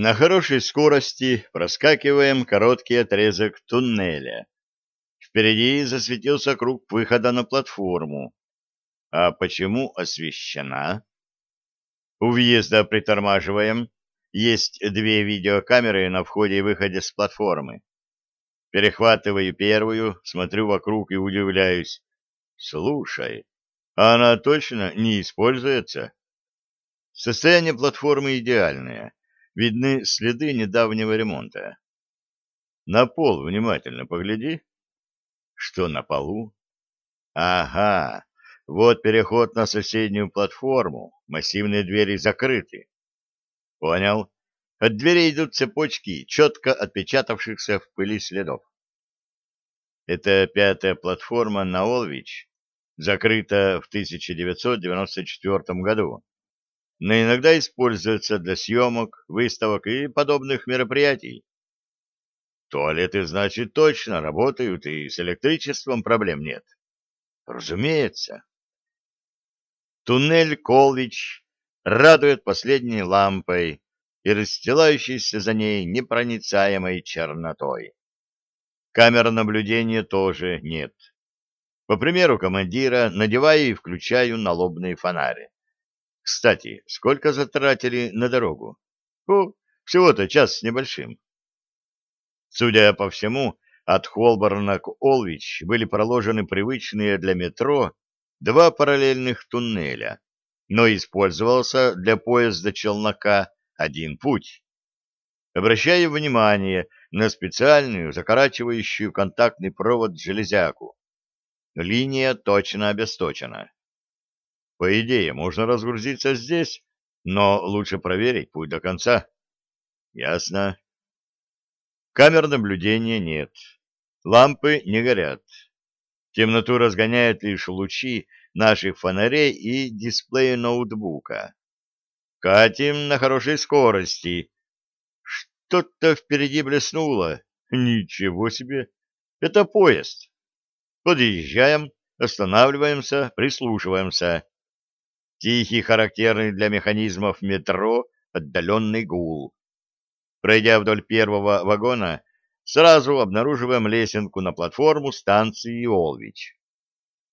На хорошей скорости проскакиваем короткий отрезок туннеля. Впереди засветился круг выхода на платформу. А почему освещена? У въезда притормаживаем. Есть две видеокамеры на входе и выходе с платформы. Перехватываю первую, смотрю вокруг и удивляюсь. Слушай, а она точно не используется? Состояние платформы идеальное. Видны следы недавнего ремонта. На пол внимательно погляди. Что на полу? Ага, вот переход на соседнюю платформу. Массивные двери закрыты. Понял. От дверей идут цепочки, четко отпечатавшихся в пыли следов. Это пятая платформа на Олвич, закрыта в 1994 году, но иногда используется для съемок, выставок и подобных мероприятий. Туалеты, значит, точно работают, и с электричеством проблем нет. Разумеется. Туннель Колвич радует последней лампой и расстилающейся за ней непроницаемой чернотой. Камер наблюдения тоже нет. По примеру командира, надеваю и включаю налобные фонари. Кстати, сколько затратили на дорогу? О, всего-то час с небольшим. Судя по всему, от Холборна к Олвич были проложены привычные для метро два параллельных туннеля, но использовался для поезда челнока один путь. Обращаю внимание на специальную закорачивающую контактный провод железяку. Линия точно обесточена. По идее, можно разгрузиться здесь, но лучше проверить путь до конца. Ясно. Камер наблюдения нет. Лампы не горят. Темноту разгоняют лишь лучи наших фонарей и дисплея ноутбука. Катим на хорошей скорости. Что-то впереди блеснуло. Ничего себе! Это поезд. Подъезжаем, останавливаемся, прислушиваемся. Тихий, характерный для механизмов метро, отдаленный гул. Пройдя вдоль первого вагона, сразу обнаруживаем лесенку на платформу станции Олвич.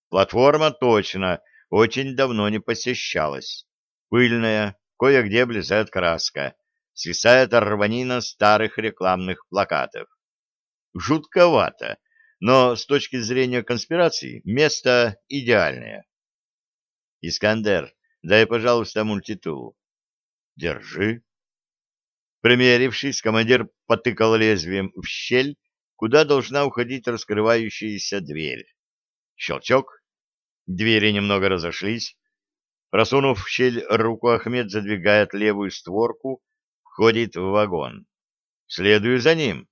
Платформа точно очень давно не посещалась. Пыльная, кое-где близает краска, свисает рванина старых рекламных плакатов. Жутковато, но с точки зрения конспирации место идеальное. Искандер, дай, пожалуйста, мультитул. Держи. Примерившись, командир потыкал лезвием в щель, куда должна уходить раскрывающаяся дверь. Щелчок. Двери немного разошлись. Просунув в щель руку, Ахмед задвигает левую створку, входит в вагон. Следую за ним.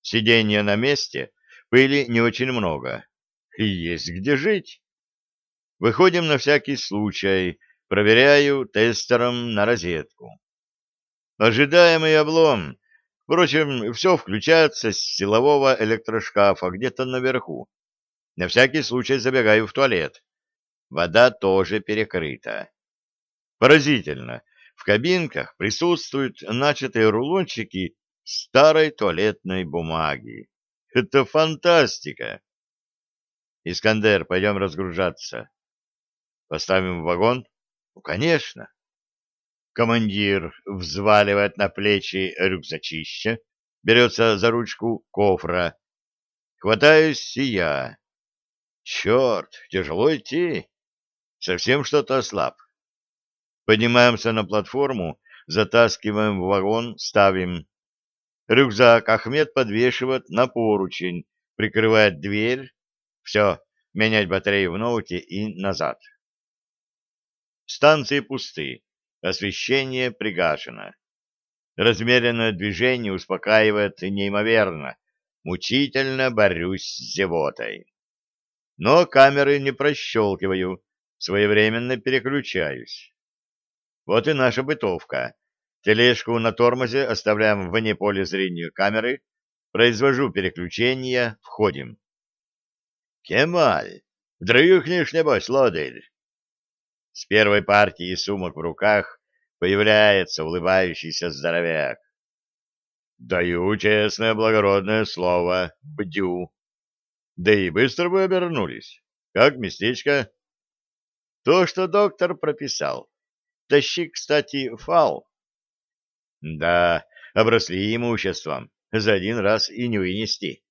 Сиденье на месте, пыли не очень много. И есть где жить. Выходим на всякий случай, проверяю тестером на розетку. Ожидаемый облом. Впрочем, все включается с силового электрошкафа где-то наверху. На всякий случай забегаю в туалет. Вода тоже перекрыта. Поразительно, в кабинках присутствуют начатые рулончики старой туалетной бумаги. Это фантастика! Искандер, пойдем разгружаться. Поставим в вагон? Ну, конечно. Командир взваливает на плечи рюкзачище, берется за ручку кофра. Хватаюсь и я. Черт, тяжело идти. Совсем что-то ослаб. Поднимаемся на платформу, затаскиваем в вагон, ставим. Рюкзак Ахмед подвешивает на поручень, прикрывает дверь. Все, менять батарею в ноуте и назад. Станции пусты, освещение пригашено. Размеренное движение успокаивает неимоверно, мучительно борюсь с зевотой. Но камеры не прощелкиваю, своевременно переключаюсь. Вот и наша бытовка. Тележку на тормозе оставляем вне поля зрения камеры, произвожу переключение, входим. «Кемаль, дрыхнешь, небось, лодырь?» С первой партией сумок в руках появляется улыбающийся здоровяк. Даю честное благородное слово, бдю. Да и быстро вы обернулись. Как местечко? То, что доктор прописал. Тащи, кстати, фал. Да, обросли имуществом. За один раз и не вынести.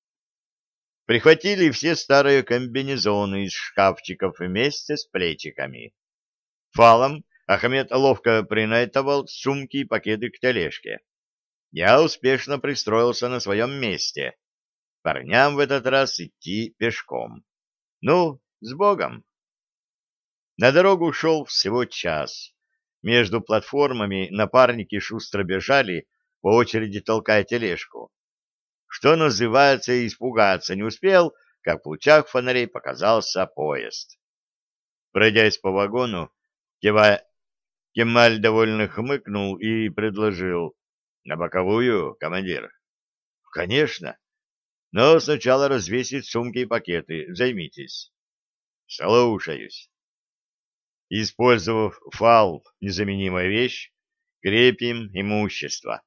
Прихватили все старые комбинезоны из шкафчиков вместе с плечиками. Фалом Ахмед ловко принайтовал сумки и пакеты к тележке. Я успешно пристроился на своем месте. Парням в этот раз идти пешком. Ну, с Богом! На дорогу шел всего час. Между платформами напарники шустро бежали, по очереди толкая тележку. Что называется, испугаться не успел, как в лучах фонарей показался поезд. Пройдясь по вагону, кивая Кемаль довольно хмыкнул и предложил. — На боковую, командир? — Конечно. Но сначала развесить сумки и пакеты. Займитесь. — Слушаюсь. Использовав фал, незаменимая вещь, крепим имущество.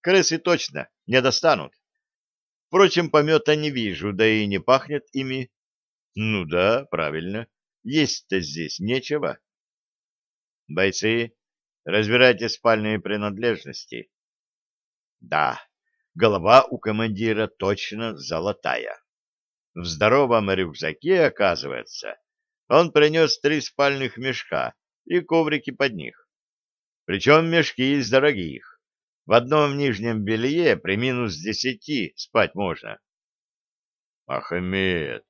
Крысы точно не достанут. Впрочем, помета не вижу, да и не пахнет ими. Ну да, правильно, есть-то здесь нечего. Бойцы, разбирайте спальные принадлежности. Да, голова у командира точно золотая. В здоровом рюкзаке, оказывается, он принес три спальных мешка и коврики под них. Причем мешки из дорогих. В одном нижнем белье при минус десяти спать можно. Ахмед,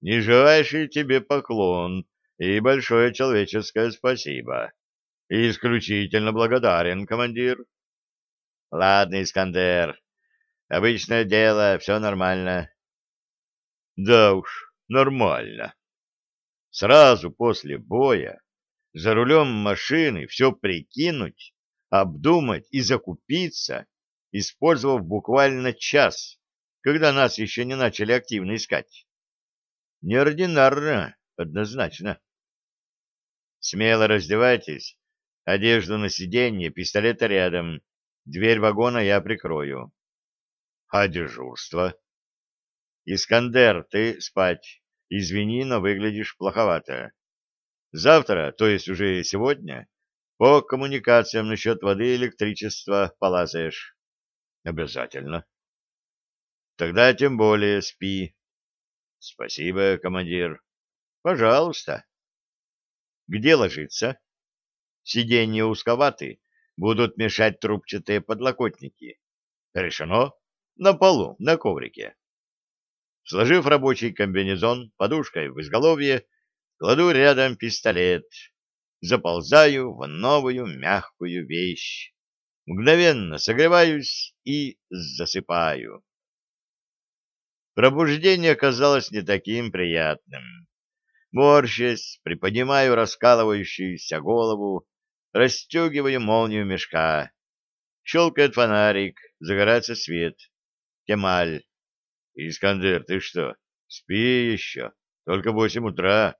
нижайший тебе поклон и большое человеческое спасибо. Исключительно благодарен, командир. Ладно, Искандер, обычное дело, все нормально. Да уж, нормально. Сразу после боя за рулем машины все прикинуть, обдумать и закупиться, использовав буквально час, когда нас еще не начали активно искать. Неординарно, однозначно. Смело раздевайтесь, одежду на сиденье, пистолет рядом, дверь вагона я прикрою. А дежурство? Искандер, ты спать. Извини, но выглядишь плоховато. Завтра, то есть уже сегодня, по коммуникациям насчет воды и электричества полазаешь. Обязательно. Тогда тем более спи. Спасибо, командир. Пожалуйста. Где ложиться? Сиденья узковаты, будут мешать трубчатые подлокотники. Решено? На полу, на коврике. Сложив рабочий комбинезон подушкой в изголовье, кладу рядом пистолет, заползаю в новую мягкую вещь, мгновенно согреваюсь и засыпаю. Пробуждение оказалось не таким приятным. Морщась, приподнимаю раскалывающуюся голову, расстегиваю молнию мешка. Щелкает фонарик, загорается свет. Кемаль. Искандер, ты что, спи еще? Только восемь утра.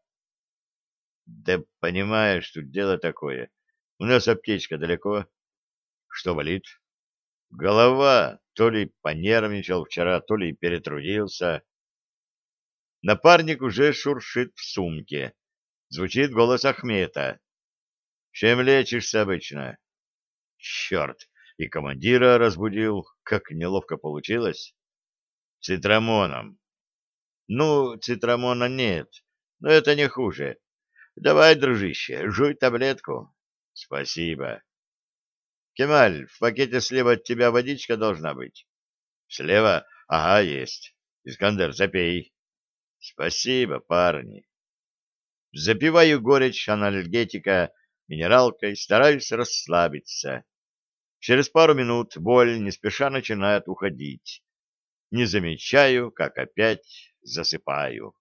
Да понимаешь, тут дело такое. У нас аптечка далеко. Что болит? Голова. То ли понервничал вчера, то ли перетрудился. Напарник уже шуршит в сумке. Звучит голос Ахмета. Чем лечишься обычно? Черт, и командира разбудил. Как неловко получилось. Цитрамоном. Ну, цитрамона нет, но это не хуже. Давай, дружище, жуй таблетку. Спасибо. Кемаль, в пакете слева от тебя водичка должна быть. Слева? Ага, есть. Искандер, запей. Спасибо, парни. Запиваю горечь анальгетика минералкой, стараюсь расслабиться. Через пару минут боль не спеша начинает уходить. Не замечаю, как опять засыпаю.